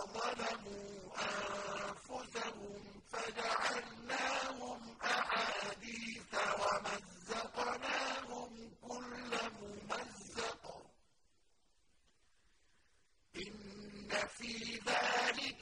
وظلموا أنفسهم فجعلناهم أحاديث ومزقناهم كل ممزق. إن في ذلك